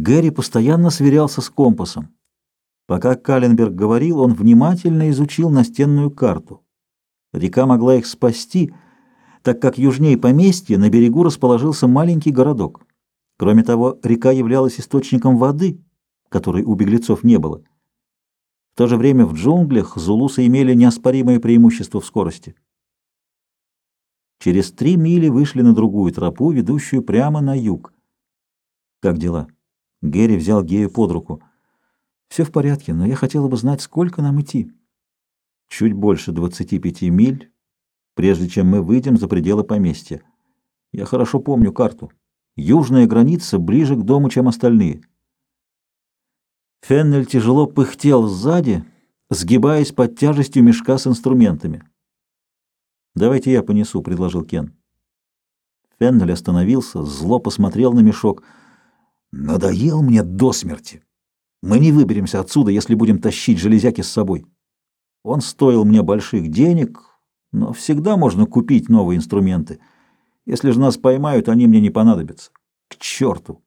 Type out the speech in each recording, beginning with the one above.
Гэри постоянно сверялся с компасом. Пока Каленберг говорил, он внимательно изучил настенную карту. Река могла их спасти, так как южнее поместья на берегу расположился маленький городок. Кроме того, река являлась источником воды, которой у беглецов не было. В то же время в джунглях зулусы имели неоспоримое преимущество в скорости. Через три мили вышли на другую тропу, ведущую прямо на юг. «Как дела?» Гэри взял Гею под руку. «Все в порядке, но я хотела бы знать, сколько нам идти». «Чуть больше двадцати пяти миль, прежде чем мы выйдем за пределы поместья. Я хорошо помню карту. Южная граница ближе к дому, чем остальные». Феннель тяжело пыхтел сзади, сгибаясь под тяжестью мешка с инструментами. «Давайте я понесу», — предложил Кен. Феннель остановился, зло посмотрел на мешок. «Надоел мне до смерти. Мы не выберемся отсюда, если будем тащить железяки с собой. Он стоил мне больших денег, но всегда можно купить новые инструменты. Если же нас поймают, они мне не понадобятся. К черту!»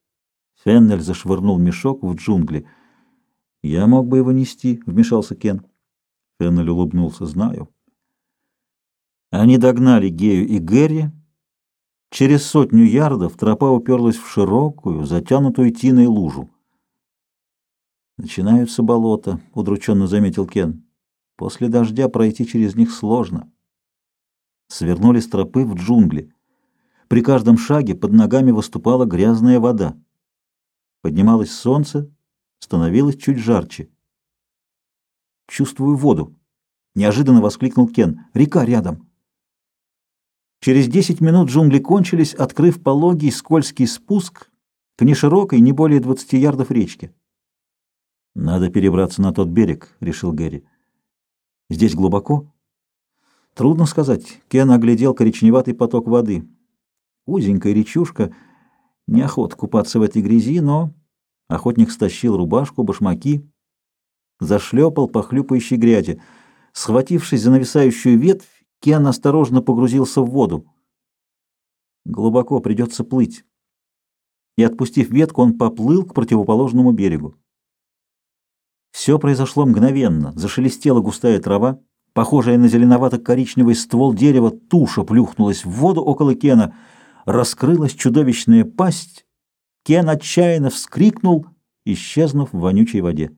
Феннель зашвырнул мешок в джунгли. «Я мог бы его нести», — вмешался Кен. Феннель улыбнулся. «Знаю». Они догнали Гею и Гэри. Через сотню ярдов тропа уперлась в широкую, затянутую тиной лужу. «Начинаются болота», — удрученно заметил Кен. «После дождя пройти через них сложно». Свернули с тропы в джунгли. При каждом шаге под ногами выступала грязная вода. Поднималось солнце, становилось чуть жарче. «Чувствую воду!» — неожиданно воскликнул Кен. «Река рядом!» Через десять минут джунгли кончились, открыв пологий скользкий спуск к неширокой, не более двадцати ярдов речке. «Надо перебраться на тот берег», — решил Гэри. «Здесь глубоко?» «Трудно сказать». Кен оглядел коричневатый поток воды. Узенькая речушка. Неохот купаться в этой грязи, но... Охотник стащил рубашку, башмаки, зашлепал по хлюпающей грязи. Схватившись за нависающую ветвь, Кен осторожно погрузился в воду. Глубоко придется плыть. И, отпустив ветку, он поплыл к противоположному берегу. Все произошло мгновенно. Зашелестела густая трава. Похожая на зеленовато-коричневый ствол дерева, туша плюхнулась в воду около Кена. Раскрылась чудовищная пасть. Кен отчаянно вскрикнул, исчезнув в вонючей воде.